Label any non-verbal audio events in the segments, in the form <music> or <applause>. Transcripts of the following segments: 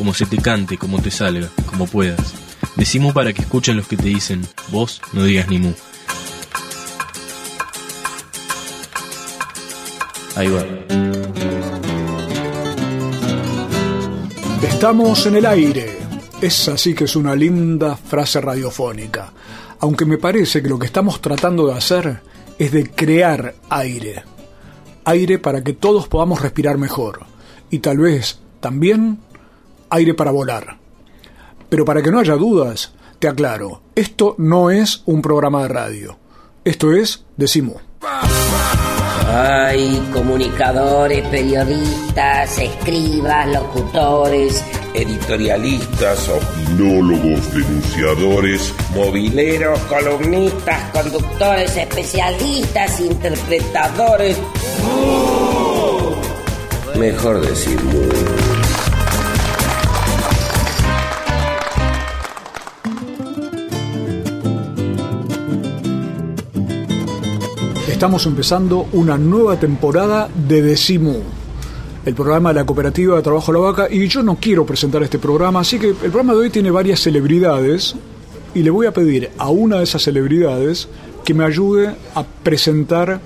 como se te cante, como te salga, como puedas. Decimos para que escuchen los que te dicen, vos no digas ni mu. Ahí va. Estamos en el aire. Esa sí que es una linda frase radiofónica. Aunque me parece que lo que estamos tratando de hacer es de crear aire. Aire para que todos podamos respirar mejor. Y tal vez también aire para volar. Pero para que no haya dudas, te aclaro, esto no es un programa de radio. Esto es Decimo. Hay comunicadores, periodistas, escribas, locutores, editorialistas, opinólogos, denunciadores, mobileros, columnistas, conductores, especialistas, interpretadores. Mejor decir Estamos empezando una nueva temporada de Decimu, el programa de la Cooperativa de Trabajo La Vaca, y yo no quiero presentar este programa, así que el programa de hoy tiene varias celebridades, y le voy a pedir a una de esas celebridades que me ayude a presentar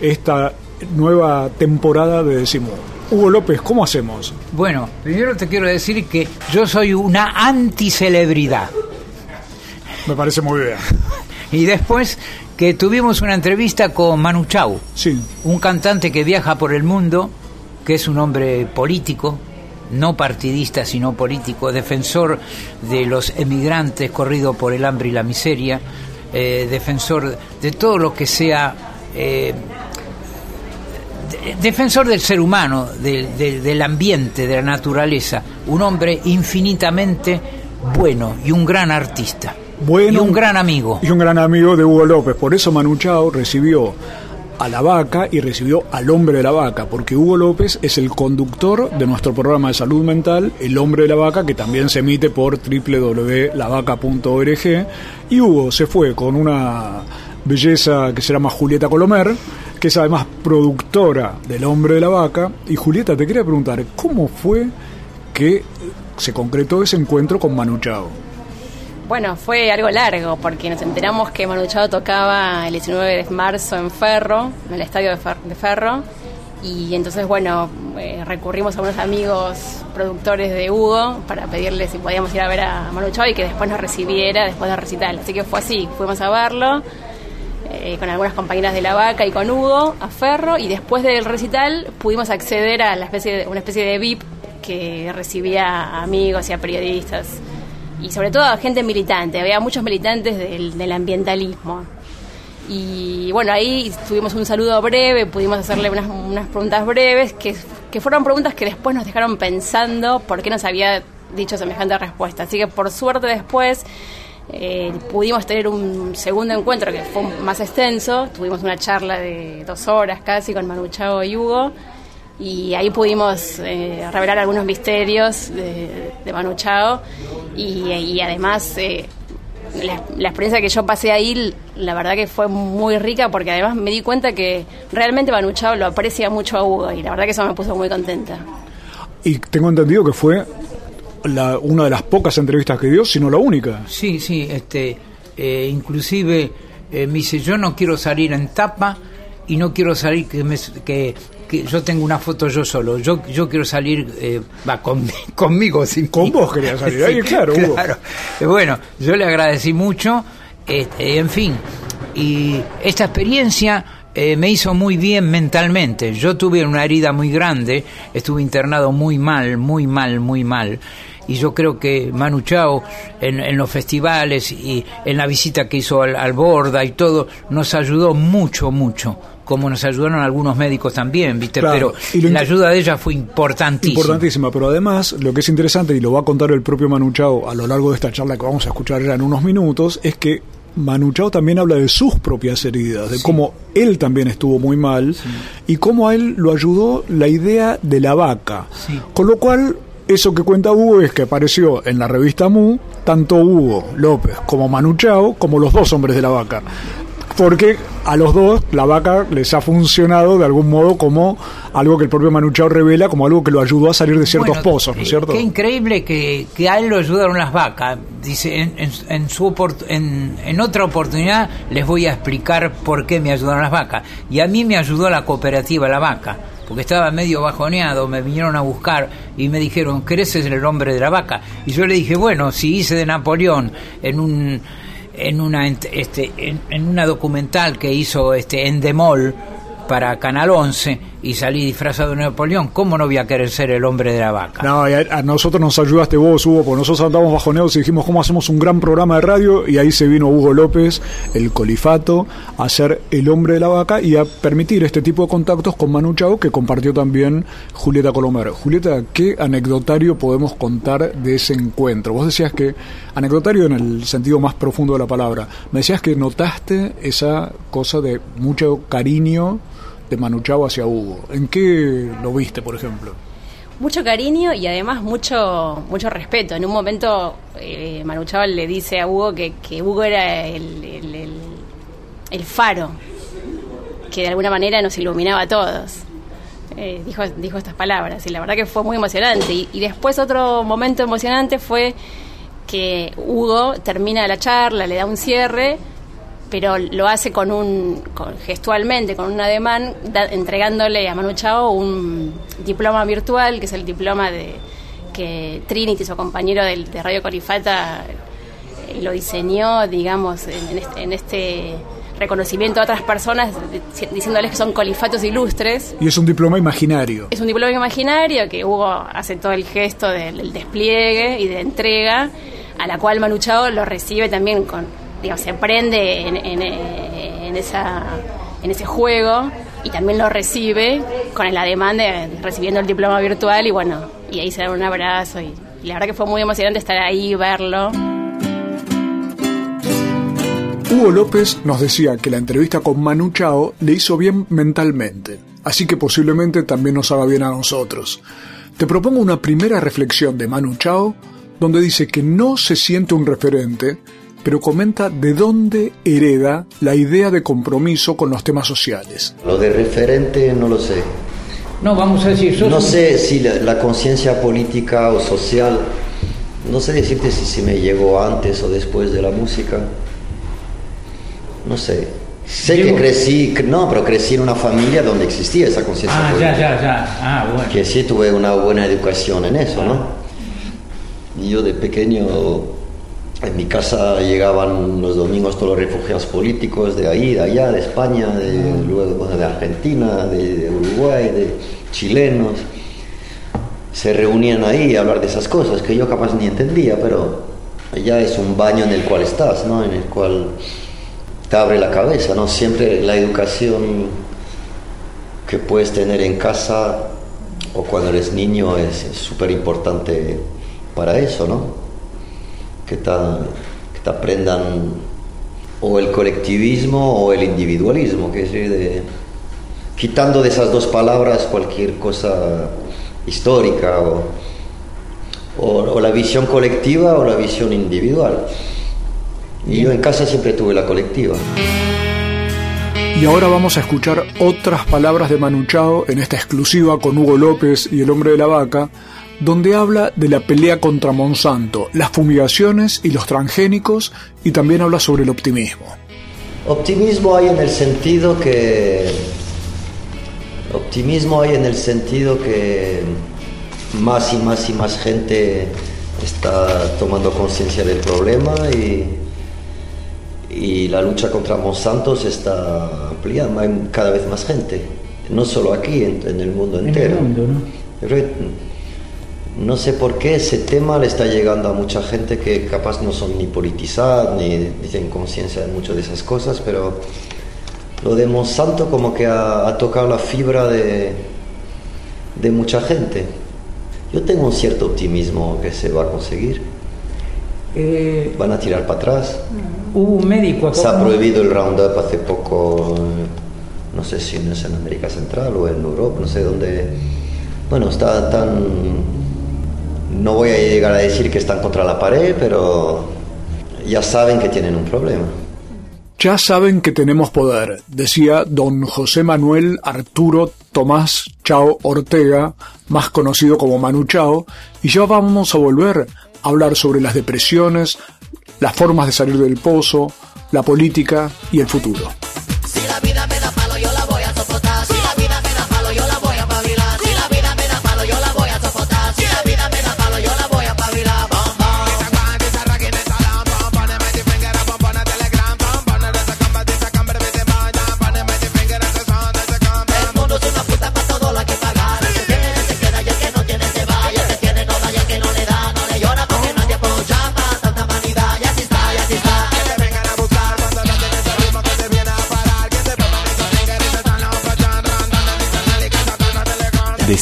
esta nueva temporada de Decimu. Hugo López, ¿cómo hacemos? Bueno, primero te quiero decir que yo soy una anticelebridad. Me parece muy bien. <laughs> Y después que tuvimos una entrevista con Manu Chao, Sí. un cantante que viaja por el mundo, que es un hombre político, no partidista sino político, defensor de los emigrantes corrido por el hambre y la miseria, eh, defensor de todo lo que sea, eh, de- defensor del ser humano, del- del ambiente, de la naturaleza, un hombre infinitamente bueno y un gran artista. Bueno, y un gran amigo. Y un gran amigo de Hugo López. Por eso Manu Chao recibió a la vaca y recibió al hombre de la vaca, porque Hugo López es el conductor de nuestro programa de salud mental, El hombre de la vaca, que también se emite por www.lavaca.org. Y Hugo se fue con una belleza que se llama Julieta Colomer, que es además productora del hombre de la vaca. Y Julieta, te quería preguntar, ¿cómo fue que se concretó ese encuentro con Manu Chao? Bueno, fue algo largo porque nos enteramos que Manu Chao tocaba el 19 de marzo en Ferro, en el estadio de Ferro. Y entonces, bueno, eh, recurrimos a unos amigos productores de Hugo para pedirle si podíamos ir a ver a Manu Chao y que después nos recibiera después del recital. Así que fue así, fuimos a verlo eh, con algunas compañeras de La Vaca y con Hugo a Ferro y después del recital pudimos acceder a la especie de, una especie de VIP que recibía a amigos y a periodistas y sobre todo a gente militante. Había muchos militantes del, del ambientalismo. Y bueno, ahí tuvimos un saludo breve, pudimos hacerle unas, unas preguntas breves, que, que fueron preguntas que después nos dejaron pensando por qué nos había dicho semejante respuesta. Así que por suerte después eh, pudimos tener un segundo encuentro que fue más extenso, tuvimos una charla de dos horas casi con Manu Chao y Hugo, y ahí pudimos eh, revelar algunos misterios de, de Manu Chao y, y además eh, la, la experiencia que yo pasé ahí, la verdad que fue muy rica porque además me di cuenta que realmente Manu Chao lo aprecia mucho a Hugo y la verdad que eso me puso muy contenta. Y tengo entendido que fue la- una de las pocas entrevistas que dio, si no la única. Sí, sí, este, eh, inclusive eh, me dice, yo no quiero salir en tapa y no quiero salir que, me- que, que yo tengo una foto yo solo, yo, yo quiero salir, eh, va, con, <laughs> conmigo. Sin Con vos querías salir, <laughs> ahí, claro, Hugo. claro. Eh, Bueno, yo le agradecí mucho, este, en fin, y esta experiencia eh, me hizo muy bien mentalmente. Yo tuve una herida muy grande, estuve internado muy mal, muy mal, muy mal. Y yo creo que Manu Chao en, en los festivales y en la visita que hizo al, al Borda y todo, nos ayudó mucho, mucho como nos ayudaron algunos médicos también, ¿viste? Claro, Pero la ayuda de ella fue importantísima. Importantísima, pero además lo que es interesante, y lo va a contar el propio Manu Chao a lo largo de esta charla que vamos a escuchar ya en unos minutos, es que Manu Chao también habla de sus propias heridas, de cómo él también estuvo muy mal y cómo a él lo ayudó la idea de la vaca. Sí. Con lo cual, eso que cuenta Hugo es que apareció en la revista Mu tanto Hugo López como Manu Chao como los dos hombres de la vaca. Porque a los dos la vaca les ha funcionado de algún modo como algo que el propio Manu Chao revela como algo que lo ayudó a salir de ciertos Bueno, pozos, ¿no es eh, cierto? Qué increíble que, que a él lo ayudaron las vacas. Dice, en, en- en su en, en otra oportunidad les voy a explicar por qué me ayudaron las vacas. Y a mí me ayudó la cooperativa La Vaca, porque estaba medio bajoneado, me vinieron a buscar y me dijeron, ¿querés ser el hombre de la vaca? Y yo le dije, bueno, si hice de Napoleón en un en una este en, en una documental que hizo este Endemol para Canal 11 y salí disfrazado de Napoleón, ¿cómo no voy a querer ser el hombre de la vaca? No, y a, nosotros nos ayudaste vos, Hugo, porque nosotros andamos bajoneados y dijimos cómo hacemos un gran programa de radio y ahí se vino Hugo López, el colifato, a ser el hombre de la vaca y a permitir este tipo de contactos con Manu Chao que compartió también Julieta Colomer. Julieta, ¿qué anecdotario podemos contar de ese encuentro? Vos decías que, anecdotario en el sentido más profundo de la palabra, me decías que notaste esa cosa de mucho cariño de Manu Chao hacia Hugo. ¿En qué lo viste, por ejemplo? mucho cariño y además mucho mucho respeto. En un momento eh, Manu Chao le dice a Hugo que, que Hugo era el, el- el- faro que de alguna manera nos iluminaba a todos. Eh, dijo, dijo estas palabras y la verdad que fue muy emocionante. Y después otro momento emocionante fue que Hugo termina la charla, le da un cierre, pero lo hace con un con- gestualmente, con un ademán, da- entregándole a Manu Chao un diploma virtual, que es el diploma de que Trinity, su compañero del- de Radio Colifata, eh, lo diseñó, digamos, en, en este, en este reconocimiento a otras personas, di- diciéndoles que son colifatos ilustres. Y es un diploma imaginario. Es un diploma imaginario que Hugo hace todo el gesto del, del despliegue y de entrega, a la cual Manu Chao lo recibe también con, digamos, se prende en, en, eh, en esa, en ese juego y también lo recibe con el ademán de recibiendo el diploma virtual y bueno, y ahí se dan un abrazo y, y la verdad que fue muy emocionante estar ahí, verlo. Hugo López nos decía que la entrevista con Manu Chao le hizo bien mentalmente, así que posiblemente también nos haga bien a nosotros. Te propongo una primera reflexión de Manu Chao, donde dice que no se siente un referente, pero comenta de dónde hereda la idea de compromiso con los temas sociales. Lo de referente no lo sé. No, vamos a decir, sos No sé si la, la conciencia política o social, no sé decirte si se me llegó antes o después de la música. No sé. Sé que crecí, cre- no, pero crecí en una familia donde existía esa conciencia Ah, política. ya, ya, ya. Ah, bueno. Que sí tuve una buena educación en eso, ¿no? Y yo de pequeño, en mi casa llegaban los domingos todos los refugiados políticos de ahí, de allá, de España, de, luego bueno, de Argentina, de, de Uruguay, de chilenos. Se reunían ahí a hablar de esas cosas que yo capaz ni entendía, pero ya es un baño en el cual estás, ¿no? En el cual te abre la cabeza, ¿no? Siempre la educación que puedes tener en casa o cuando eres niño es súper importante para eso, ¿no? Que te, que te aprendan o el colectivismo o el individualismo, que es de, quitando de esas dos palabras cualquier cosa histórica o, o- o la visión colectiva o la visión individual. Y yo en casa siempre tuve la colectiva. Y ahora vamos a escuchar otras palabras de Manu Chao en esta exclusiva con Hugo López y el hombre de la vaca, donde habla de la pelea contra Monsanto, las fumigaciones y los transgénicos, y también habla sobre el optimismo. Optimismo hay en el sentido que. Optimismo hay en el sentido que más y más y más gente está tomando conciencia del problema y, y la lucha contra Monsanto se está ampliando, hay cada vez más gente, no solo aquí, en, en el mundo En el entero. mundo, ¿no? No sé por qué ese tema le está llegando a mucha gente que capaz no son ni politizados ni tienen conciencia de muchas de esas cosas, pero lo de Monsanto como que ha, ha tocado la fibra de, de mucha gente. Yo tengo un cierto optimismo que se va a conseguir. Eh, Van a tirar para atrás. hubo un médico Se ha prohibido el Roundup hace poco, no sé si no es en América Central o en Europa, no sé dónde. Bueno, está tan. No voy a llegar a decir que están contra la pared, pero ya saben que tienen un problema. Ya saben que tenemos poder, decía don José Manuel Arturo Tomás Chao Ortega, más conocido como Manu Chao, y ya vamos a volver a hablar sobre las depresiones, las formas de salir del pozo, la política y el futuro. Si la vida me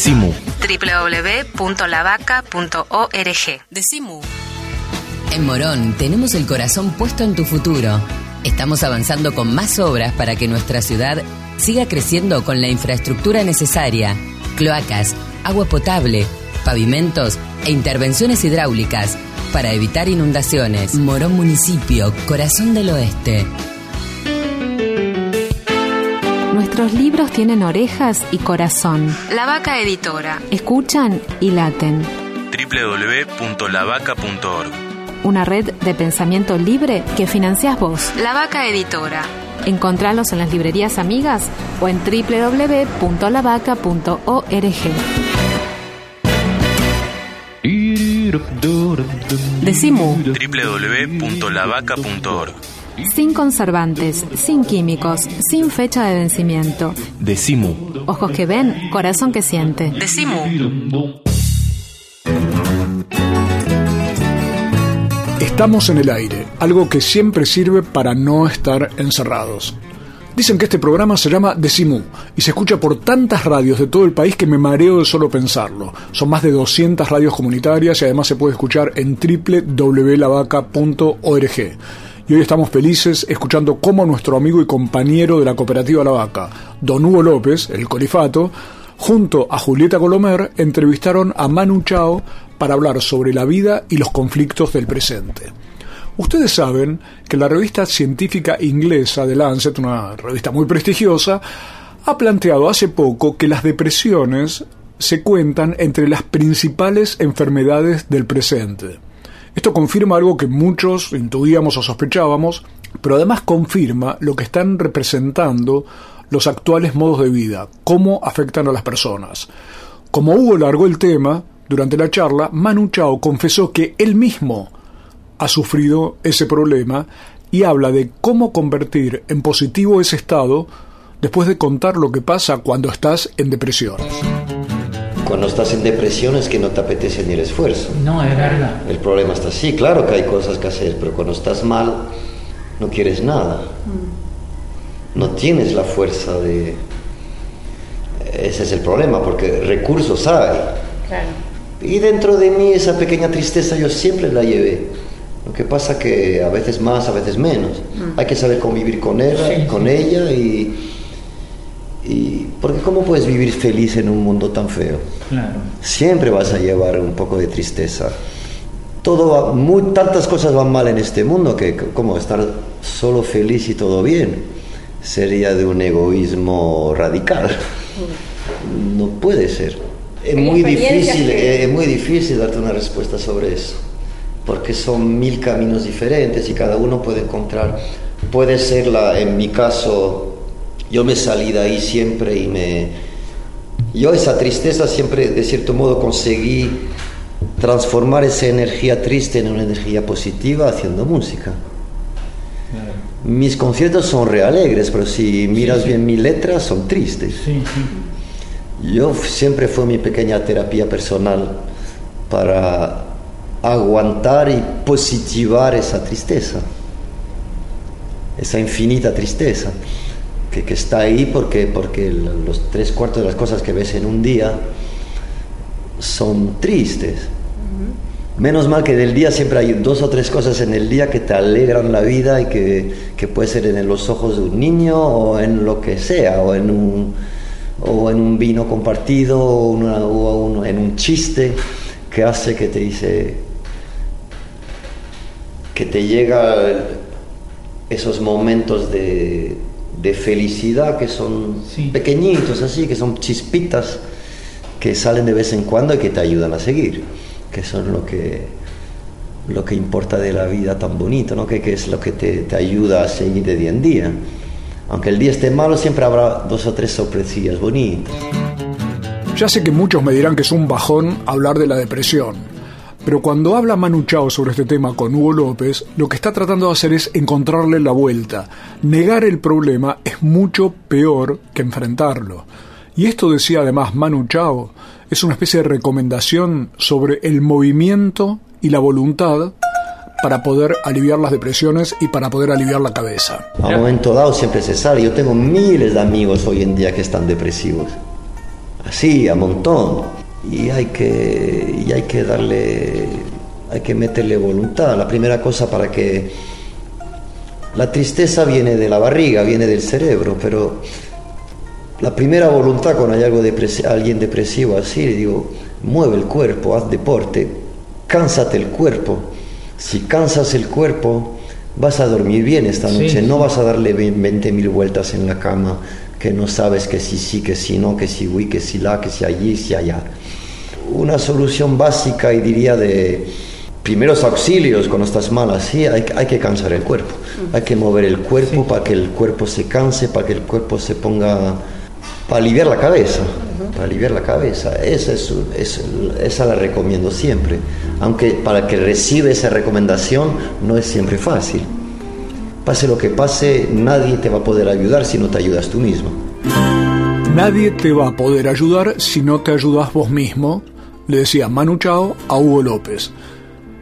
Decimu. www.lavaca.org. Decimu. En Morón tenemos el corazón puesto en tu futuro. Estamos avanzando con más obras para que nuestra ciudad siga creciendo con la infraestructura necesaria. Cloacas, agua potable, pavimentos e intervenciones hidráulicas para evitar inundaciones. Morón Municipio, Corazón del Oeste. Nuestros libros tienen orejas y corazón. La Vaca Editora. Escuchan y laten. www.lavaca.org. Una red de pensamiento libre que financias vos. La Vaca Editora. Encontralos en las librerías amigas o en www.lavaca.org. Decimu. www.lavaca.org. Sin conservantes, sin químicos, sin fecha de vencimiento. Decimu. Ojos que ven, corazón que siente. Decimu. Estamos en el aire, algo que siempre sirve para no estar encerrados. Dicen que este programa se llama Decimu y se escucha por tantas radios de todo el país que me mareo de solo pensarlo. Son más de 200 radios comunitarias y además se puede escuchar en www.lavaca.org. Y hoy estamos felices escuchando cómo nuestro amigo y compañero de la cooperativa La Vaca, Don Hugo López, el Colifato, junto a Julieta Colomer, entrevistaron a Manu Chao para hablar sobre la vida y los conflictos del presente. Ustedes saben que la revista científica inglesa The Lancet, una revista muy prestigiosa, ha planteado hace poco que las depresiones se cuentan entre las principales enfermedades del presente. Esto confirma algo que muchos intuíamos o sospechábamos, pero además confirma lo que están representando los actuales modos de vida, cómo afectan a las personas. Como Hugo largó el tema, durante la charla, Manu Chao confesó que él mismo ha sufrido ese problema y habla de cómo convertir en positivo ese estado después de contar lo que pasa cuando estás en depresión. Cuando estás en depresión es que no te apetece ni el esfuerzo. No, es verdad. El problema está así, claro que hay cosas que hacer, pero cuando estás mal no quieres nada. No tienes la fuerza de... Ese es el problema, porque recursos hay. Claro. Y dentro de mí esa pequeña tristeza yo siempre la llevé. Lo que pasa que a veces más, a veces menos. Hay que saber convivir con ella, Sí, con ella y, y porque cómo puedes vivir feliz en un mundo tan feo. Claro. Siempre vas a llevar un poco de tristeza. Todo va- muy, tantas cosas van mal en este mundo que como estar solo feliz y todo bien sería de un egoísmo radical. No puede ser. Es muy difícil, que- es muy difícil darte una respuesta sobre eso, porque son mil caminos diferentes y cada uno puede encontrar. Puede ser la, en mi caso, yo me salí de ahí siempre y me, yo esa tristeza siempre, de cierto modo, conseguí transformar esa energía triste en una energía positiva haciendo música. Mis conciertos son re alegres, pero si miras bien mis letras son tristes. Sí, sí. Yo siempre fue mi pequeña terapia personal para aguantar y positivar esa tristeza, esa infinita tristeza que, que está ahí porque, porque los tres cuartos de las cosas que ves en un día son tristes. Menos mal que del día siempre hay dos o tres cosas en el día que te alegran la vida y que, que puede ser en los ojos de un niño o en lo que sea, o en un, o en un vino compartido o, una- o un- en un chiste que hace que te dice que te llega esos momentos de, de felicidad que son pequeñitos así, que son chispitas que salen de vez en cuando y que te ayudan a seguir, que son lo que lo que importa de la vida tan bonito, ¿no? que, que es lo que te, te ayuda a seguir de día en día. Aunque el día esté malo, siempre habrá dos o tres sorpresillas bonitas. Ya sé que muchos me dirán que es un bajón hablar de la depresión, pero cuando habla Manu Chao sobre este tema con Hugo López, lo que está tratando de hacer es encontrarle la vuelta. Negar el problema es mucho peor que enfrentarlo. Y esto decía además Manu Chao, es una especie de recomendación sobre el movimiento y la voluntad para poder aliviar las depresiones y para poder aliviar la cabeza. A un momento dado siempre se sale. Yo tengo miles de amigos hoy en día que están depresivos. Así, a montón. Y hay que, y hay que darle, hay que meterle voluntad. La primera cosa para que... La tristeza viene de la barriga, viene del cerebro, pero la primera voluntad cuando hay algo depresi- alguien depresivo así, le digo, mueve el cuerpo, haz deporte, cánsate el cuerpo. Si cansas el cuerpo, vas a dormir bien esta Sí, noche, sí. no vas a darle 20 mil vueltas en la cama, que no sabes que si sí, que si no, que si oui, que si la, que si allí, si allá. Una solución básica y diría de primeros auxilios cuando estás mal así, hay, hay que cansar el cuerpo, hay que mover el cuerpo para que el cuerpo se canse, para que el cuerpo se ponga, para aliviar la cabeza, para aliviar la cabeza. Esa, es, es- esa la recomiendo siempre, aunque para que recibe esa recomendación no es siempre fácil. Pase lo que pase, nadie te va a poder ayudar si no te ayudas tú mismo. Nadie te va a poder ayudar si no te ayudas vos mismo, le decía Manu Chao a Hugo López.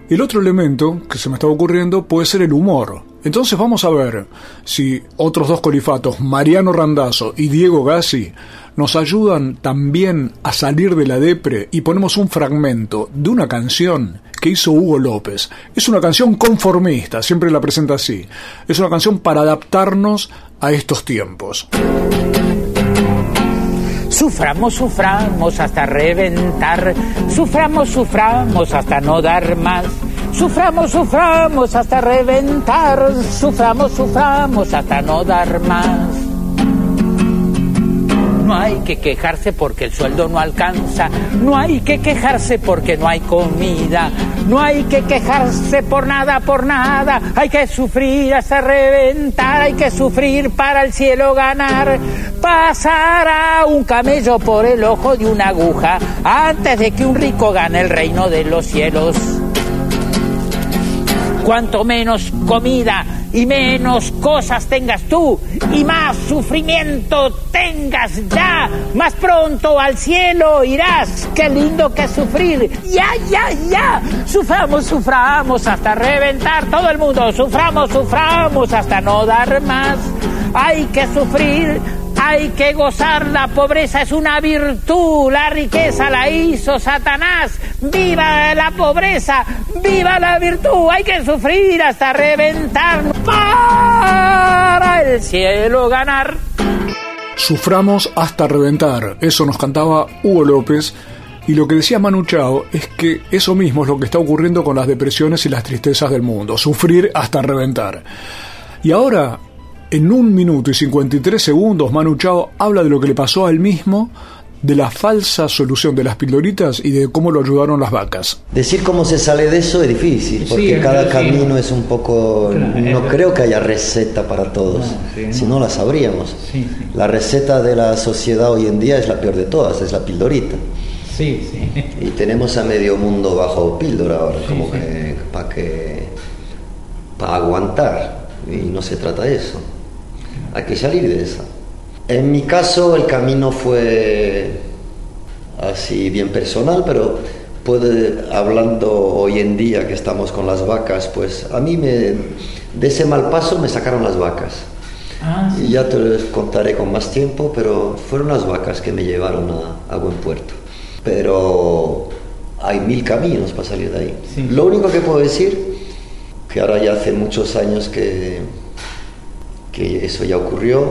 El otro elemento que se me está ocurriendo puede ser el humor. Entonces vamos a ver si otros dos colifatos, Mariano Randazzo y Diego Gassi, nos ayudan también a salir de la depre y ponemos un fragmento de una canción que hizo Hugo López. Es una canción conformista, siempre la presenta así. Es una canción para adaptarnos a estos tiempos. Suframos, suframos hasta reventar. Suframos, suframos hasta no dar más. Suframos, suframos hasta reventar. Suframos, suframos hasta no dar más. No hay que quejarse porque el sueldo no alcanza. No hay que quejarse porque no hay comida. No hay que quejarse por nada, por nada. Hay que sufrir hasta reventar. Hay que sufrir para el cielo ganar. Pasará un camello por el ojo de una aguja antes de que un rico gane el reino de los cielos. Cuanto menos comida y menos cosas tengas tú y más sufrimiento tengas ya, más pronto al cielo irás. Qué lindo que sufrir. Ya, ya, ya. Suframos, suframos hasta reventar todo el mundo. Suframos, suframos hasta no dar más. Hay que sufrir hay que gozar, la pobreza es una virtud, la riqueza la hizo Satanás. ¡Viva la pobreza! ¡Viva la virtud! Hay que sufrir hasta reventar para el cielo ganar. Suframos hasta reventar. Eso nos cantaba Hugo López. Y lo que decía Manu Chao es que eso mismo es lo que está ocurriendo con las depresiones y las tristezas del mundo. Sufrir hasta reventar. Y ahora, en un minuto y 53 segundos, Manu Chao habla de lo que le pasó a él mismo, de la falsa solución de las pildoritas y de cómo lo ayudaron las vacas. Decir cómo se sale de eso es difícil, porque es cada camino es un poco... No creo que haya receta para todos, si no la sabríamos. La receta de la sociedad hoy en día es la peor de todas, es la pildorita. Sí, sí. Y tenemos a medio mundo bajo píldora ahora, como que para que... para aguantar, y no se trata de eso. Hay que salir de esa. En mi caso el camino fue así bien personal, pero puede, hablando hoy en día que estamos con las vacas, pues a mí me, de ese mal paso me sacaron las vacas. Ah, Y ya te lo contaré con más tiempo, pero fueron las vacas que me llevaron a, a buen puerto. Pero hay mil caminos para salir de ahí. Sí. Lo único que puedo decir, que ahora ya hace muchos años que, que eso ya ocurrió,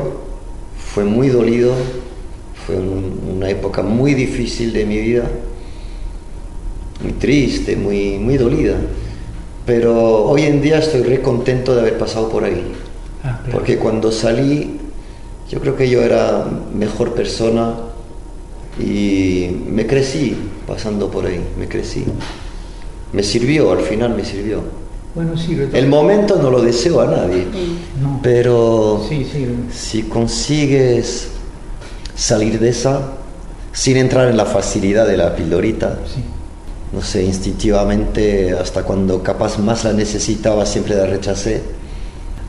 fue muy dolido, fue un- una época muy difícil de mi vida, muy triste, muy, muy dolida. Pero hoy en día estoy re contento de haber pasado por ahí. Ah. Porque cuando salí, yo creo que yo era mejor persona y me crecí pasando por ahí, me crecí. Me sirvió, al final me sirvió. Bueno, El momento no lo deseo a nadie, No. pero Sí, si consigues salir de esa sin entrar en la facilidad de la pildorita, sí. no sé, instintivamente, hasta cuando capaz más la necesitaba, siempre la rechacé,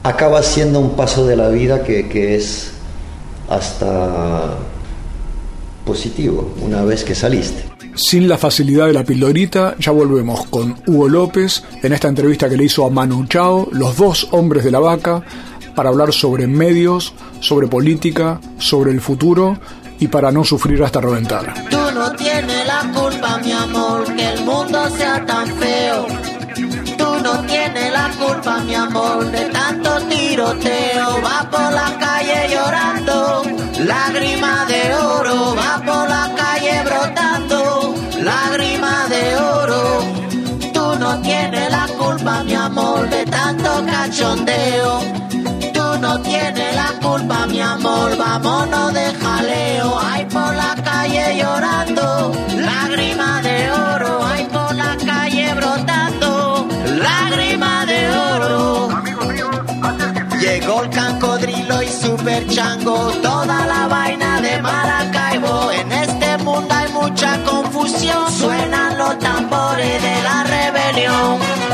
acaba siendo un paso de la vida que, que es hasta positivo una vez que saliste. Sin la facilidad de la pildorita, ya volvemos con Hugo López en esta entrevista que le hizo a Manu Chao, los dos hombres de la vaca, para hablar sobre medios, sobre política, sobre el futuro y para no sufrir hasta reventar. Tú no tienes la culpa, mi amor, que el mundo sea tan feo. Tú no tienes la culpa, mi amor, de tanto tiroteo. Va por la calle llorando, lágrima de oro. Va por la cachondeo. Tú no tienes la culpa, mi amor, vámonos de jaleo. Ay, por la calle llorando, lágrima de oro. Ay, por la calle brotando, lágrima de oro. Llegó el cancodrilo y super chango, toda la vaina de Maracaibo. En este mundo hay mucha confusión, suenan los tambores de la rebelión.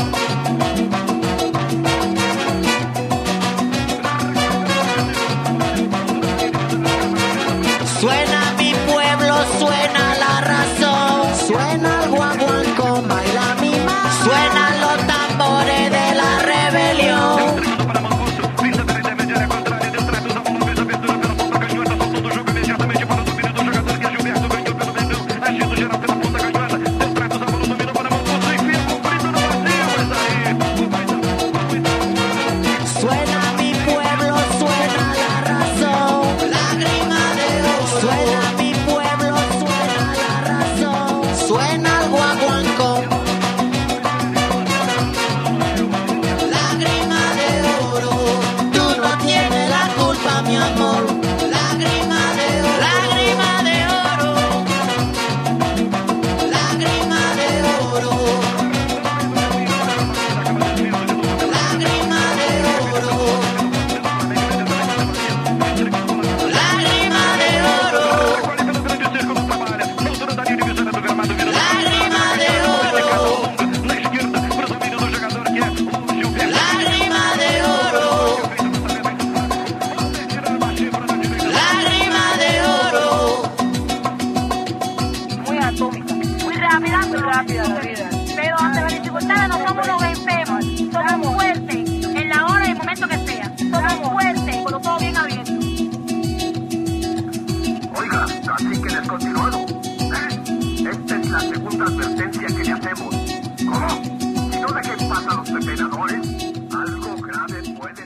Algo grave puede.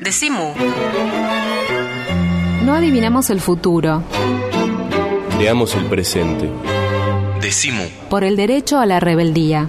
Decimu. No adivinamos el futuro. Veamos el presente. Decimu. Por el derecho a la rebeldía.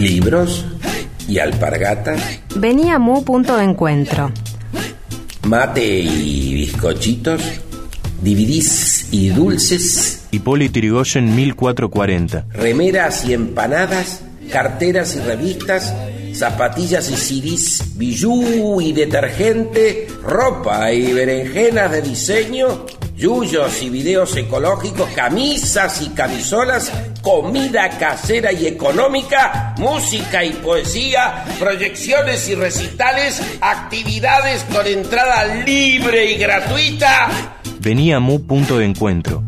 Libros y alpargatas, Venía a Mu punto de encuentro. mate y bizcochitos, dividís y dulces, Hipólito Yrigoyen 1440. remeras y empanadas, carteras y revistas, zapatillas y CDs, bijú y detergente, ropa y berenjenas de diseño, yuyos y videos ecológicos, camisas y camisolas, comida casera y económica, música y poesía, proyecciones y recitales, actividades con entrada libre y gratuita. Venía a Mu Punto de Encuentro.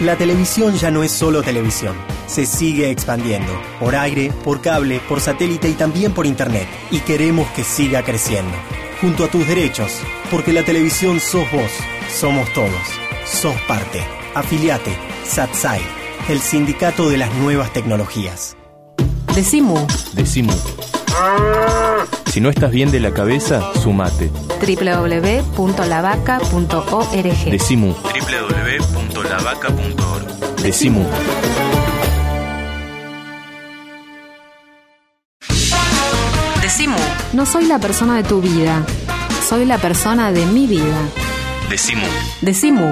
La televisión ya no es solo televisión, se sigue expandiendo, por aire, por cable, por satélite y también por internet, y queremos que siga creciendo. Junto a tus derechos, porque la televisión sos vos, somos todos, sos parte. Afiliate, SATSAI, el sindicato de las nuevas tecnologías. Decimu. Decimu. Si no estás bien de la cabeza, sumate. www.lavaca.org. Decimu. www.lavaca.org. Decimu. Decimu. No soy la persona de tu vida, soy la persona de mi vida. Decimu. Decimu.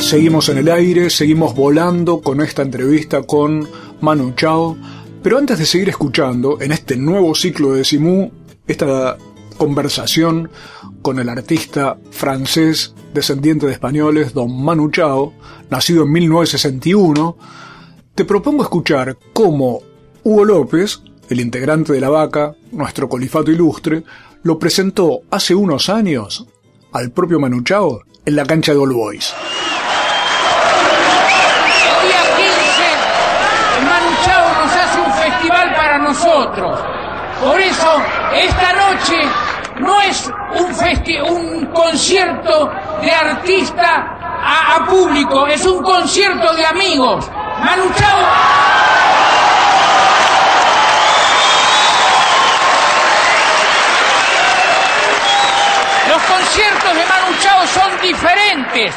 Seguimos en el aire, seguimos volando con esta entrevista con Manu Chao. Pero antes de seguir escuchando, en este nuevo ciclo de Simú, esta conversación con el artista francés descendiente de españoles, don Manu Chao, nacido en 1961, te propongo escuchar cómo Hugo López, el integrante de La Vaca, nuestro colifato ilustre, lo presentó hace unos años al propio Manu Chao en la cancha de All Boys. El día 15, Manu Chao nos hace un festival para nosotros. Por eso, esta noche no es un, festi- un concierto de artista a, a público, es un concierto de amigos. Manu Chao. Los conciertos de Manu Chao son diferentes.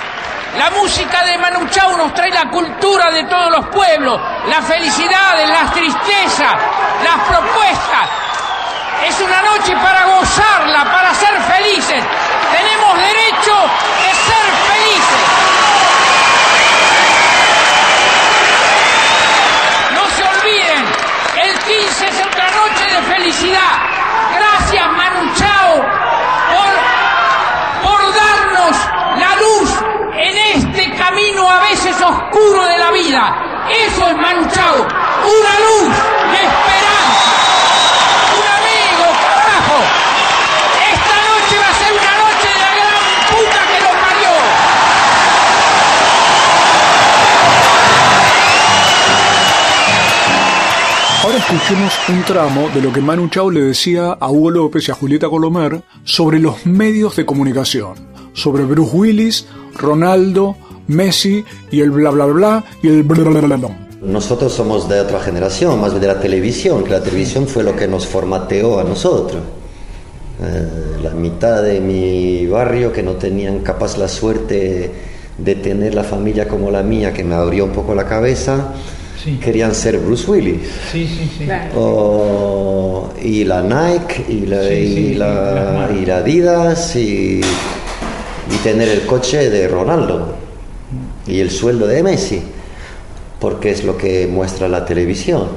La música de Manu Chao nos trae la cultura de todos los pueblos, las felicidades, las tristezas, las propuestas. Es una noche para gozarla, para ser felices. Tenemos derecho de ser felices. Gracias Manu. Chao por, por darnos la luz en este camino a veces oscuro de la vida. Eso es Manu. Chao, una luz de escuchemos un tramo de lo que Manu Chao le decía a Hugo López y a Julieta Colomer sobre los medios de comunicación, sobre Bruce Willis, Ronaldo, Messi y el bla bla bla y el bla bla bla. bla. Nosotros somos de otra generación, más bien de la televisión, que la televisión fue lo que nos formateó a nosotros. Eh, la mitad de mi barrio que no tenían capaz la suerte de tener la familia como la mía, que me abrió un poco la cabeza, querían ser Bruce Willis. Sí, sí, sí. O- y la Nike, y la, Sí, y sí, la, y la Adidas, y, y tener el coche de Ronaldo, y el sueldo de Messi, porque es lo que muestra la televisión.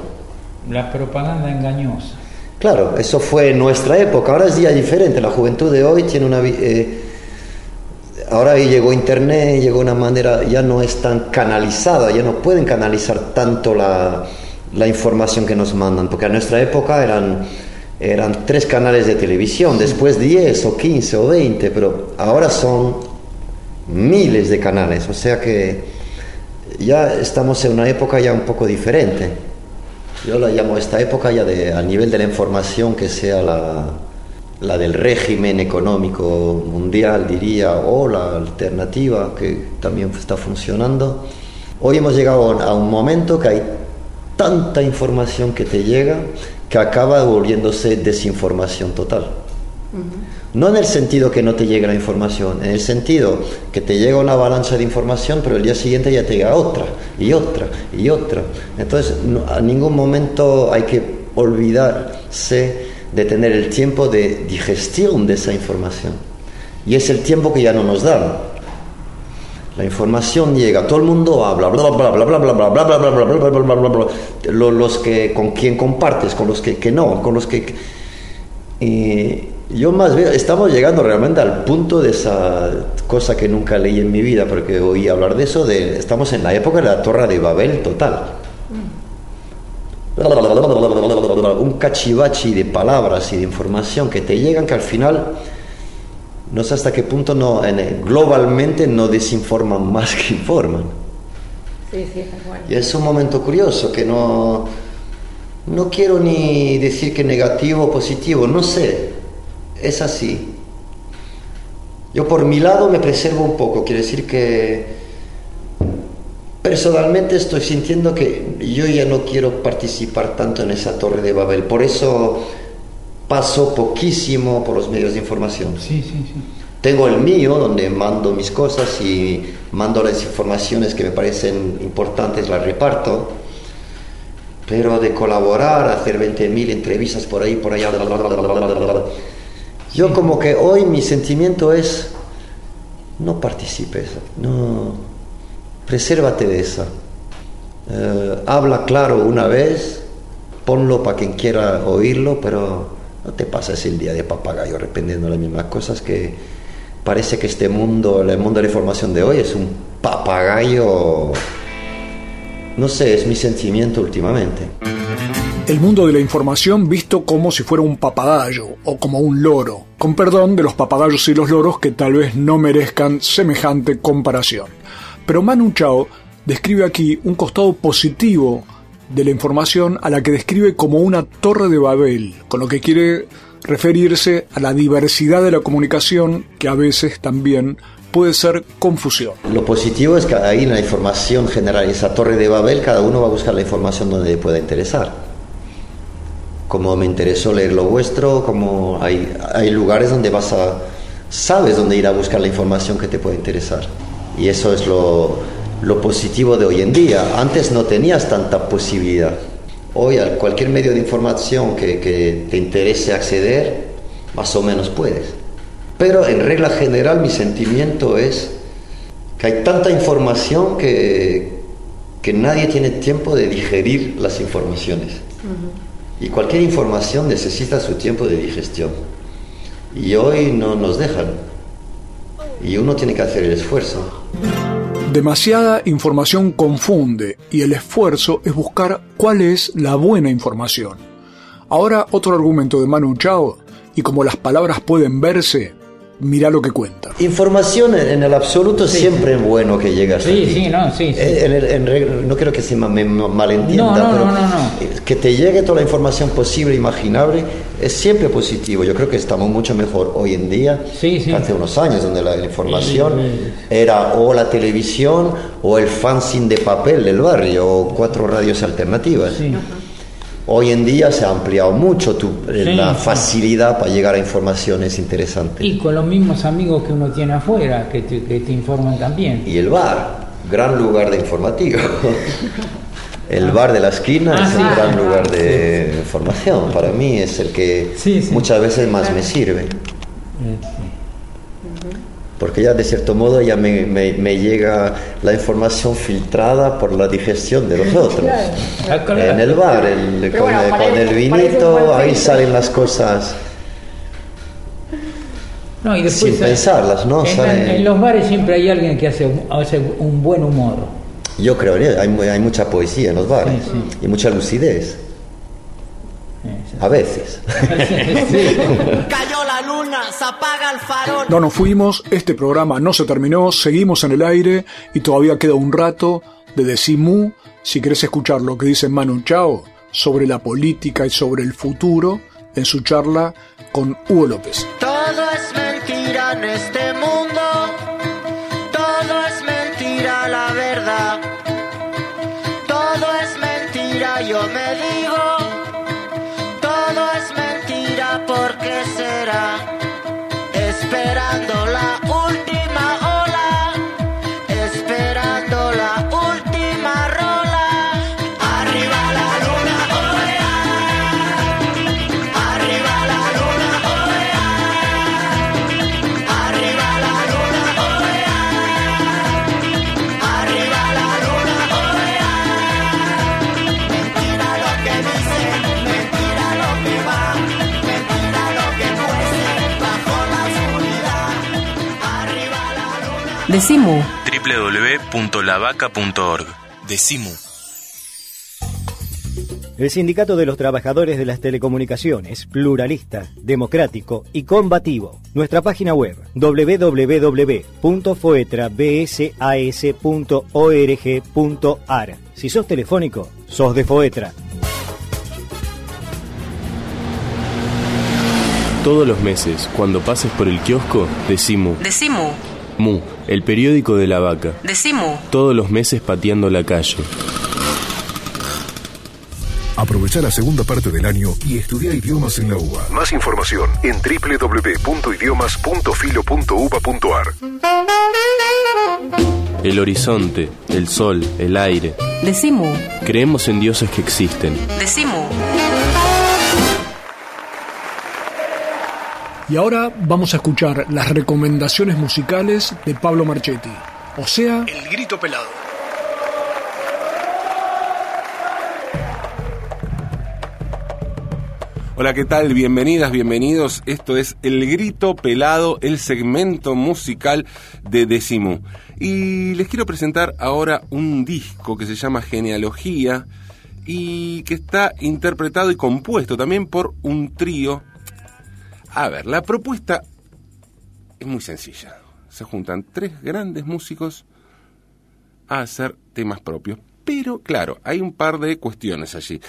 La propaganda engañosa. Claro, eso fue en nuestra época, ahora es día diferente, la juventud de hoy tiene una... eh, ahora llegó Internet, llegó una manera, ya no es tan canalizada, ya no pueden canalizar tanto la, la información que nos mandan, porque en nuestra época eran, eran tres canales de televisión, después 10 o 15 o 20, pero ahora son miles de canales, o sea que ya estamos en una época ya un poco diferente. Yo la llamo esta época ya de, al nivel de la información que sea la, la del régimen económico mundial, diría, o la alternativa que también está funcionando. Hoy hemos llegado a un momento que hay tanta información que te llega que acaba volviéndose desinformación total. No en el sentido que no te llega la información, en el sentido que te llega una avalancha de información, pero el día siguiente ya te llega otra, y otra, y otra. Entonces, no- a ningún momento hay que olvidarse de tener el tiempo de digestión de esa información. Y es el tiempo que ya no nos dan. La información llega, todo el mundo habla, bla bla bla bla bla bla bla bla bla bla bla bla bla bla bla Lo- los que con quien compartes, con los que, que no, con los que y yo más veo, estamos llegando realmente al punto de esa cosa que nunca leí en mi vida, porque oí hablar de eso, de estamos en la época de la Torre de Babel total. Un cachivachi de palabras y de información que te llegan que al final no sé hasta qué punto no, el- globalmente no desinforman <laughs> más que informan. Sí, sí, bueno. Y es un momento curioso que no, no quiero ni decir que negativo o positivo, no sé, es así. Yo por mi lado me preservo un poco, quiere decir que personalmente estoy sintiendo que yo ya no quiero participar tanto en esa torre de Babel, por eso paso poquísimo por los medios de información. Sí, sí, sí. Tengo el mío, donde mando mis cosas y mando las informaciones que me parecen importantes, las reparto. Pero de colaborar, hacer 20.000 entrevistas por ahí, por allá, bla, bla, bla, bla, bla, bla, bla. yo como que hoy mi sentimiento es, no participes, no, presérvate de eso. Eh, habla claro una vez, ponlo para quien quiera oírlo, pero no te pases el día de papagayo reprendiendo las mismas cosas que parece que este mundo, el mundo de la información de hoy es un papagayo. No sé, es mi sentimiento últimamente. El mundo de la información visto como si fuera un papagayo o como un loro, con perdón de los papagayos y los loros que tal vez no merezcan semejante comparación. Pero Manu Chao describe aquí un costado positivo de la información a la que describe como una torre de Babel, con lo que quiere referirse a la diversidad de la comunicación que a veces también puede ser confusión. Lo positivo es que ahí en la información general, esa torre de Babel, cada uno va a buscar la información donde le pueda interesar. Como me interesó leer lo vuestro, como hay, hay lugares donde vas a, sabes dónde ir a buscar la información que te puede interesar. Y eso es lo, lo positivo de hoy en día. Antes no tenías tanta posibilidad. Hoy a cualquier medio de información que, que te interese acceder, más o menos puedes. Pero en regla general mi sentimiento es que hay tanta información que, que nadie tiene tiempo de digerir las informaciones. Y cualquier información necesita su tiempo de digestión. Y hoy no nos dejan. Y uno tiene que hacer el esfuerzo. Demasiada información confunde y el esfuerzo es buscar cuál es la buena información. Ahora otro argumento de Manu Chao, y como las palabras pueden verse, mira lo que cuenta. Información en el absoluto siempre es bueno que llegue hasta Sí, ti. sí, no, sí, sí. Eh, en el- en regla- no quiero que se me ma- malentienda, No, no, pero no, no, no. eh, que te llegue toda la información posible e imaginable es siempre positivo. Yo creo que estamos mucho mejor hoy en día que hace unos años, donde la información era o la televisión o el fanzine de papel del barrio o cuatro radios alternativas. Hoy en día se ha ampliado mucho tu- eh, Sí, la sí. facilidad para llegar a informaciones interesantes. Y con los mismos amigos que uno tiene afuera, que te, que te informan también. Y el bar, gran lugar de informativo. <laughs> El bar de la esquina Ah, es sí. un gran Ah, lugar de información. Para mí es el que muchas veces más me sirve. Porque ya de cierto modo ya me, me- me llega la información filtrada por la digestión de los otros. En el bar, el- con, bueno, el- con el vinito, ahí salen las cosas No, y después sin pensarlas, ¿no? En, Salen- en los bares siempre hay alguien que hace, hace un buen humor. Yo creo que hay, hay mucha poesía en los bares y mucha lucidez. A veces. <laughs> Cayó la luna, se apaga el farol. No nos fuimos, este programa no se terminó, seguimos en el aire y todavía queda un rato de Decimú. Si querés escuchar lo que dice Manu Chao sobre la política y sobre el futuro en su charla con Hugo López. Todo es mentira en este mundo. Decimu. www.lavaca.org. Decimu. El Sindicato de los Trabajadores de las Telecomunicaciones, pluralista, democrático y combativo. Nuestra página web www.foetrabsas.org.ar. Si sos telefónico, sos de Foetra. Todos los meses, cuando pases por el kiosco, Decimu. Decimu. Mu, el periódico de la vaca. Decimu. Todos los meses pateando la calle. Aprovecha la segunda parte del año y estudia idiomas en la UBA. Más información en www.idiomas.filo.uba.ar. El horizonte, el sol, el aire. Decimu. Creemos en dioses que existen. Decimu. Y ahora vamos a escuchar las recomendaciones musicales de Pablo Marchetti, o sea, El Grito Pelado. Hola, ¿qué tal? Bienvenidas, bienvenidos. Esto es El Grito Pelado, el segmento musical de Decimu. Y les quiero presentar ahora un disco que se llama Genealogía y que está interpretado y compuesto también por un trío. A ver, la propuesta es muy sencilla. Se juntan tres grandes músicos a hacer temas propios. Pero, claro, hay un par de cuestiones allí.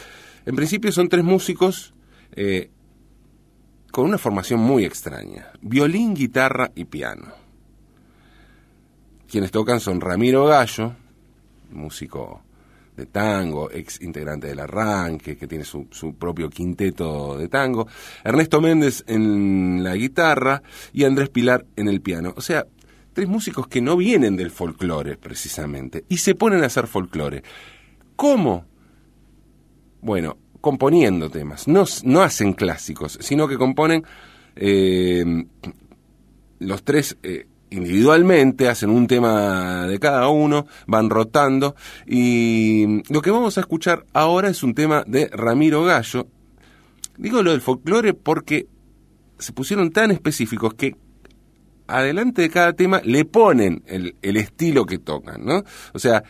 En principio son tres músicos eh, con una formación muy extraña. Violín, guitarra y piano. Quienes tocan son Ramiro Gallo, músico de tango, ex integrante del arranque, que tiene su, su, propio quinteto de tango, Ernesto Méndez en la guitarra y Andrés Pilar en el piano. O sea, tres músicos que no vienen del folclore precisamente y se ponen a hacer folclore. ¿Cómo? Bueno, componiendo temas, no, no hacen clásicos, sino que componen eh, los tres eh, individualmente, hacen un tema de cada uno, van rotando y lo que vamos a escuchar ahora es un tema de Ramiro Gallo. Digo lo del folclore porque se pusieron tan específicos que adelante de cada tema le ponen el, el estilo que tocan, ¿no? O sea,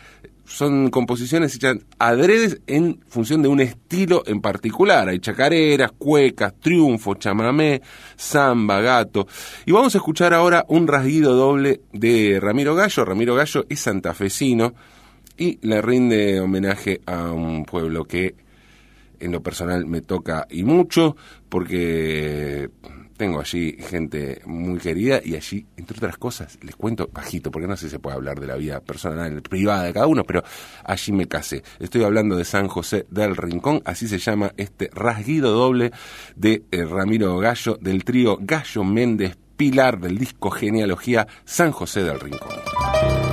son composiciones hechas adredes en función de un estilo en particular. Hay chacareras, cuecas, triunfo, chamamé, samba, gato. Y vamos a escuchar ahora un rasguido doble de Ramiro Gallo. Ramiro Gallo es santafesino y le rinde homenaje a un pueblo que en lo personal me toca y mucho porque tengo allí gente muy querida y allí, entre otras cosas, les cuento bajito, porque no sé si se puede hablar de la vida personal, privada de cada uno, pero allí me casé. Estoy hablando de San José del Rincón, así se llama este rasguido doble de eh, Ramiro Gallo, del trío Gallo Méndez Pilar del disco Genealogía San José del Rincón.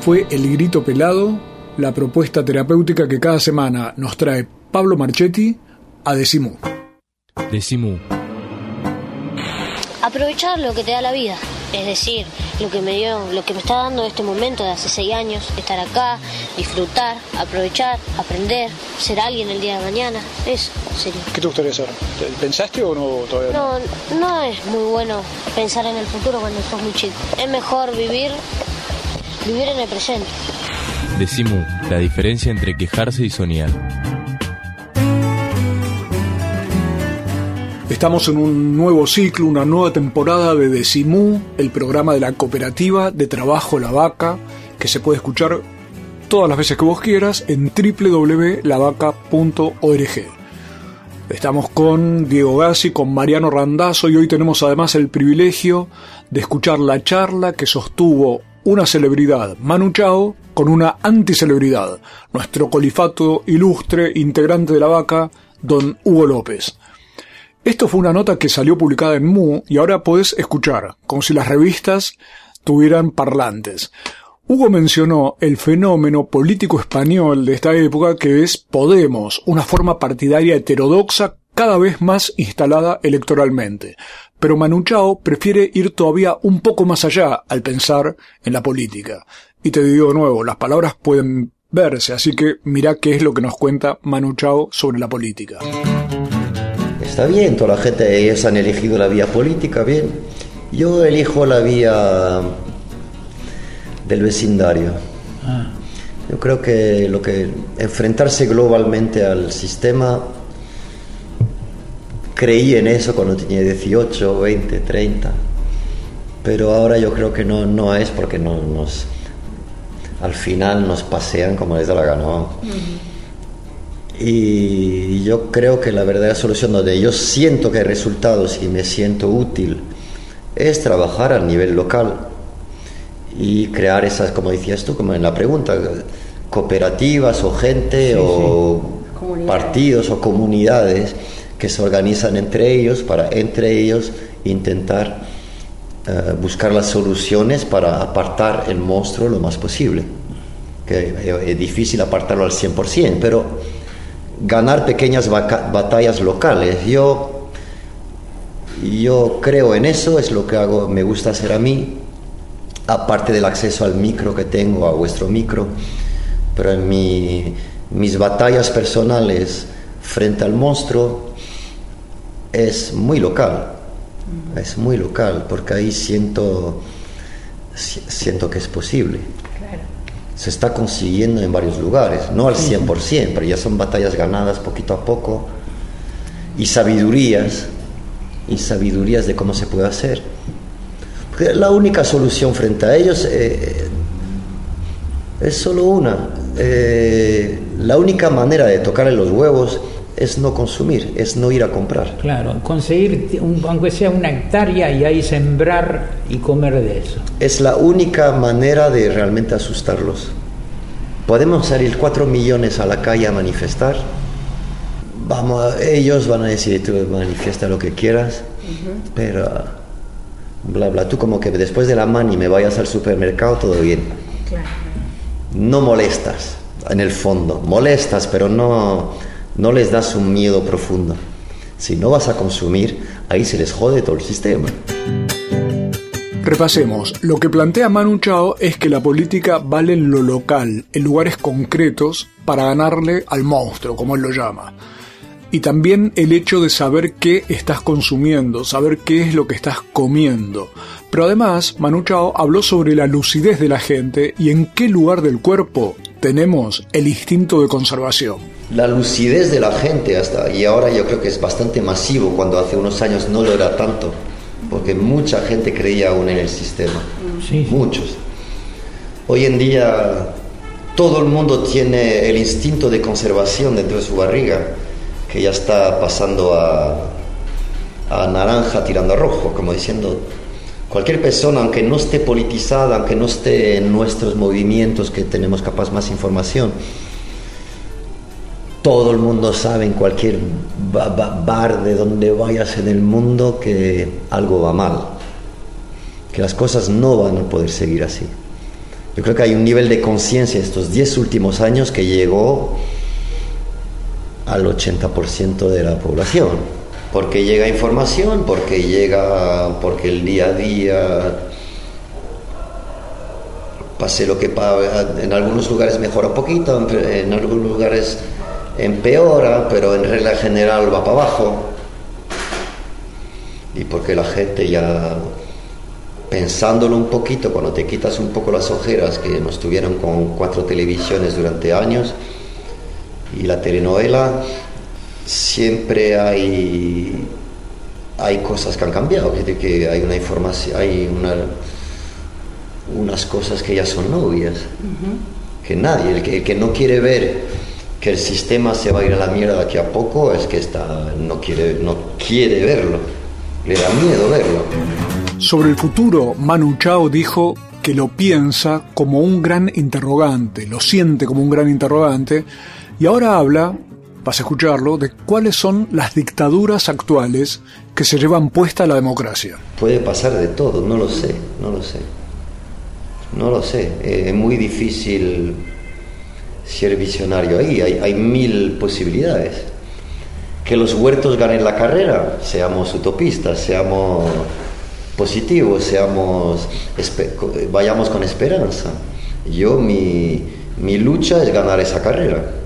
Fue El Grito Pelado, la propuesta terapéutica que cada semana nos trae Pablo Marchetti a Decimú. Decimú. Aprovechar lo que te da la vida, es decir, lo que me dio, lo que me está dando este momento de hace seis años, estar acá, disfrutar, aprovechar, aprender, ser alguien el día de mañana, eso sería. ¿Qué te gustaría hacer? ¿Pensaste o no todavía? No, no es muy bueno pensar en el futuro cuando sos muy chico. Es mejor vivir, vivir en el presente. Decimú, la diferencia entre quejarse y soñar. Estamos en un nuevo ciclo, una nueva temporada de Decimú, el programa de la cooperativa de trabajo La Vaca, que se puede escuchar todas las veces que vos quieras en www.lavaca.org. Estamos con Diego Gassi, con Mariano Randazzo y hoy tenemos además el privilegio de escuchar la charla que sostuvo una celebridad, Manu Chao, con una anticelebridad, nuestro colifato ilustre, integrante de la vaca, don Hugo López. Esto fue una nota que salió publicada en Mu y ahora podés escuchar, como si las revistas tuvieran parlantes. Hugo mencionó el fenómeno político español de esta época que es Podemos, una forma partidaria heterodoxa cada vez más instalada electoralmente. Pero Manu Chao prefiere ir todavía un poco más allá al pensar en la política. Y te digo de nuevo, las palabras pueden verse, así que mira qué es lo que nos cuenta Manu Chao sobre la política. Está bien, toda la gente, ellos han elegido la vía política, bien. Yo elijo la vía del vecindario. Yo creo que lo que enfrentarse globalmente al sistema creí en eso cuando tenía 18, 20, 30. Pero ahora yo creo que no, no es porque no, nos al final nos pasean como les da la gana. Y yo creo que la verdadera solución donde yo siento que hay resultados y me siento útil es trabajar a nivel local y crear esas, como decías tú, como en la pregunta, cooperativas o gente Sí, o partidos o comunidades que se organizan entre ellos para entre ellos intentar eh, buscar las soluciones para apartar el monstruo lo más posible. Que eh, es difícil apartarlo al 100%, pero ganar pequeñas batallas locales. Yo, yo creo en eso, es lo que hago, me gusta hacer a mí, aparte del acceso al micro que tengo, a vuestro micro, pero en mi- mis batallas personales frente al monstruo es muy local, es muy local, porque ahí siento, si- siento que es posible. Se está consiguiendo en varios lugares, no al 100%, pero ya son batallas ganadas poquito a poco y sabidurías, y sabidurías de cómo se puede hacer. Porque la única solución frente a ellos eh, es solo una. Eh, la única manera de tocarle los huevos es no consumir, es no ir a comprar. Claro, conseguir, un- aunque sea una hectárea, y ahí sembrar y comer de eso. Es la única manera de realmente asustarlos. Podemos salir cuatro millones a la calle a manifestar. Vamos, a- ellos van a decir, tú manifiesta lo que quieras, pero bla bla. Tú como que después de la mani me vayas al supermercado, todo bien. No molestas, en el fondo. Molestas, pero no, no les das un miedo profundo. Si no vas a consumir, ahí se les jode todo el sistema. Repasemos, lo que plantea Manu Chao es que la política vale en lo local, en lugares concretos, para ganarle al monstruo, como él lo llama. Y también el hecho de saber qué estás consumiendo, saber qué es lo que estás comiendo. Pero además, Manu Chao habló sobre la lucidez de la gente y en qué lugar del cuerpo tenemos el instinto de conservación. La lucidez de la gente hasta, y ahora yo creo que es bastante masivo, cuando hace unos años no lo era tanto, porque mucha gente creía aún en el sistema, muchos. Hoy en día todo el mundo tiene el instinto de conservación dentro de su barriga, que ya está pasando a, a naranja tirando a rojo, como diciendo, cualquier persona, aunque no esté politizada, aunque no esté en nuestros movimientos que tenemos capaz más información, todo el mundo sabe en cualquier ba- ba- bar de donde vayas en el mundo que algo va mal, que las cosas no van a poder seguir así. Yo creo que hay un nivel de conciencia estos 10 últimos años que llegó al 80% de la población. Porque llega información, porque llega, porque el día a día pase lo que pasa, en algunos lugares mejora un poquito, en, en algunos lugares empeora, pero en regla general va para abajo. Y porque la gente ya pensándolo un poquito, cuando te quitas un poco las ojeras que nos tuvieron con cuatro televisiones durante años y la telenovela, siempre hay, hay cosas que han cambiado, que, que hay una información, hay una, unas cosas que ya son novias, que nadie, el que, el que no quiere ver que el sistema se va a ir a la mierda de aquí a poco es que está, no, quiere, no quiere verlo, le da miedo verlo. Sobre el futuro, Manu Chao dijo que lo piensa como un gran interrogante, lo siente como un gran interrogante, y ahora habla, vas a escucharlo, de cuáles son las dictaduras actuales que se llevan puesta la democracia. Puede pasar de todo, no lo sé, no lo sé. No lo sé, eh, es muy difícil ser visionario ahí, hay, hay mil posibilidades. Que los huertos ganen la carrera, seamos utopistas, seamos positivos, seamos, vayamos con esperanza. Yo, mi, mi lucha es ganar esa carrera.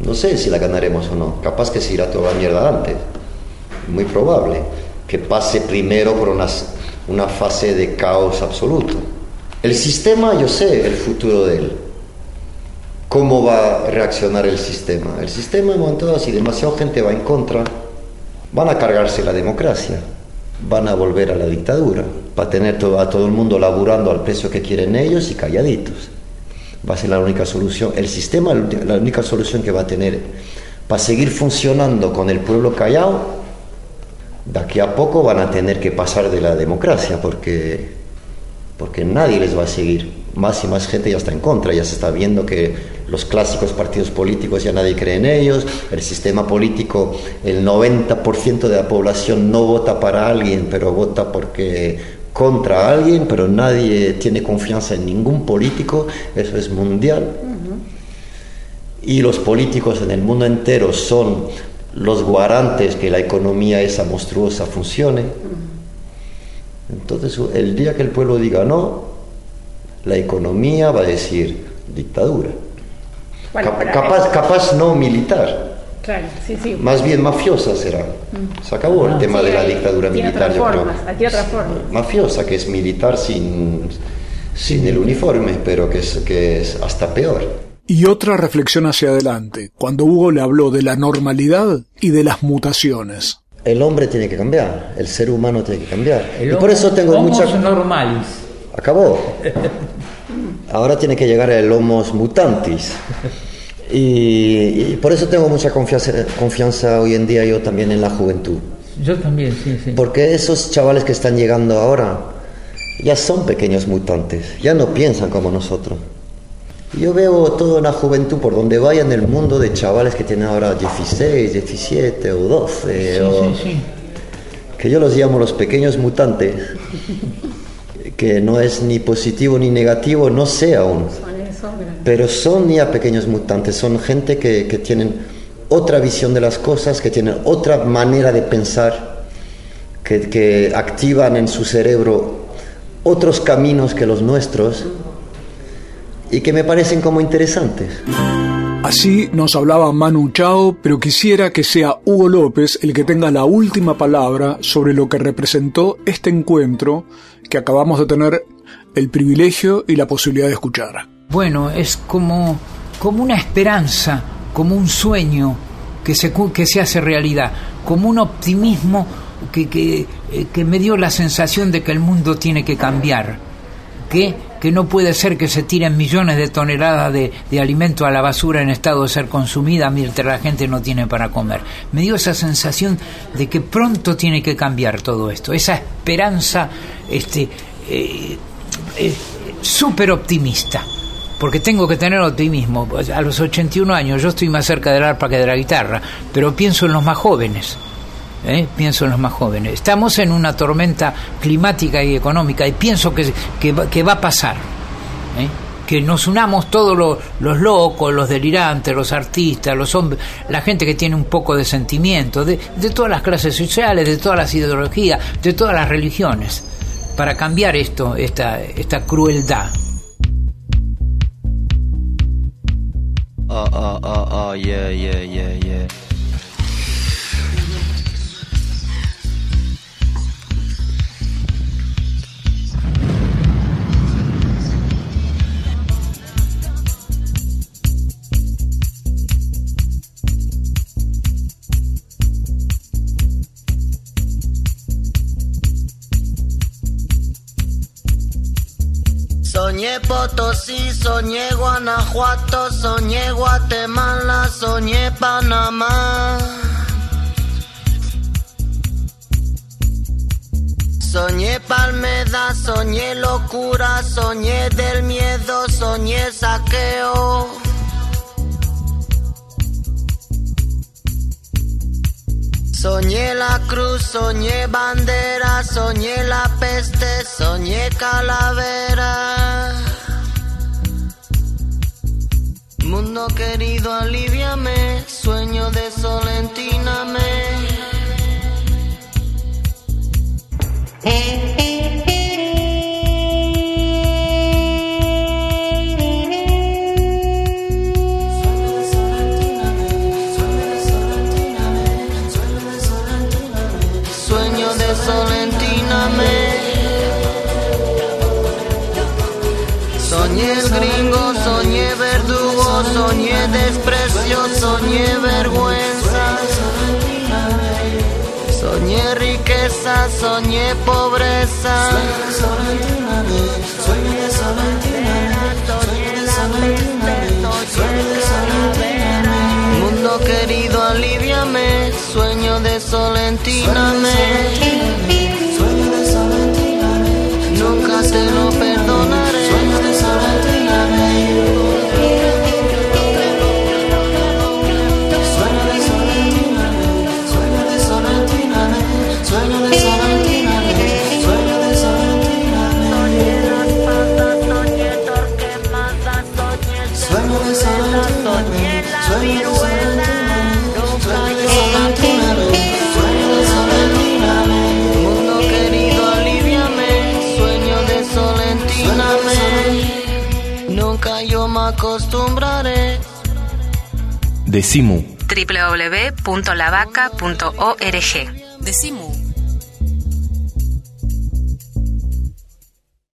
No sé si la ganaremos o no, capaz que se irá toda la mierda antes, muy probable, que pase primero por una, una fase de caos absoluto. El sistema, yo sé el futuro de él, cómo va a reaccionar el sistema. El sistema, en momento si demasiada gente va en contra, van a cargarse la democracia, van a volver a la dictadura, para tener a todo el mundo laburando al precio que quieren ellos y calladitos. Va a ser la única solución. El sistema, la única solución que va a tener para seguir funcionando con el pueblo callado, de aquí a poco van a tener que pasar de la democracia, porque, porque nadie les va a seguir. Más y más gente ya está en contra, ya se está viendo que los clásicos partidos políticos ya nadie cree en ellos, el sistema político, el 90% de la población no vota para alguien, pero vota porque contra alguien, pero nadie tiene confianza en ningún político, eso es mundial. Y los políticos en el mundo entero son los guarantes que la economía esa monstruosa funcione. Entonces, el día que el pueblo diga no, la economía va a decir dictadura. Bueno, Cap- pero capaz, capaz no militar, Claro, sí, sí. más bien mafiosa será. Se acabó el tema Sí, de la hay- dictadura tiene militar, yo creo. formas, aquí otras formas. Mafiosa, que es militar sin, sin el uniforme, pero que es, que es hasta peor. Y otra reflexión hacia adelante, cuando Hugo le habló de la normalidad y de las mutaciones. El hombre tiene que cambiar, el ser humano tiene que cambiar. El y por eso tengo homos mucha... normalis. Acabó. <laughs> Ahora tiene que llegar el Homos mutantis. <laughs> Y, y por eso tengo mucha confianza, confianza hoy en día yo también en la juventud. Yo también, sí, sí. Porque esos chavales que están llegando ahora ya son pequeños mutantes, ya no piensan como nosotros. Yo veo toda una juventud por donde vaya en el mundo de chavales que tienen ahora 16, 17 o 12, Sí, o- sí, sí. que yo los llamo los pequeños mutantes, que no es ni positivo ni negativo, no sé aún. Pero son ya pequeños mutantes, son gente que, que tienen otra visión de las cosas, que tienen otra manera de pensar, que, que activan en su cerebro otros caminos que los nuestros y que me parecen como interesantes. Así nos hablaba Manu Chao, pero quisiera que sea Hugo López el que tenga la última palabra sobre lo que representó este encuentro que acabamos de tener el privilegio y la posibilidad de escuchar. Bueno, es como, como una esperanza, como un sueño que se, que se hace realidad, como un optimismo que, que, eh, que me dio la sensación de que el mundo tiene que cambiar, que, que no puede ser que se tiren millones de toneladas de, de alimento a la basura en estado de ser consumida mientras la gente no tiene para comer. Me dio esa sensación de que pronto tiene que cambiar todo esto, esa esperanza este, eh, eh, súper optimista porque tengo que tener optimismo. A los 81 años yo estoy más cerca del arpa que de la guitarra, pero pienso en los más jóvenes. ¿eh? Pienso en los más jóvenes. Estamos en una tormenta climática y económica y pienso que, que, que va a pasar. ¿eh? que nos unamos todos los, los locos, los delirantes, los artistas, los hombres, la gente que tiene un poco de sentimiento, de, de todas las clases sociales, de todas las ideologías, de todas las religiones, para cambiar esto, esta, esta crueldad. Oh, oh, oh, oh, yeah, yeah, yeah, yeah. Soñé Potosí, soñé Guanajuato, soñé Guatemala, soñé Panamá. Soñé Palmeda, soñé locura, soñé del miedo, soñé saqueo. Soñé la cruz, soñé bandera, soñé la peste, soñé calavera. Mundo querido, aliviame, sueño de solentíname. Riqueza, soñé pobreza. Mundo querido, aliviame, sueño de solentíname. Nunca te lo Decimu. www.lavaca.org. Decimu.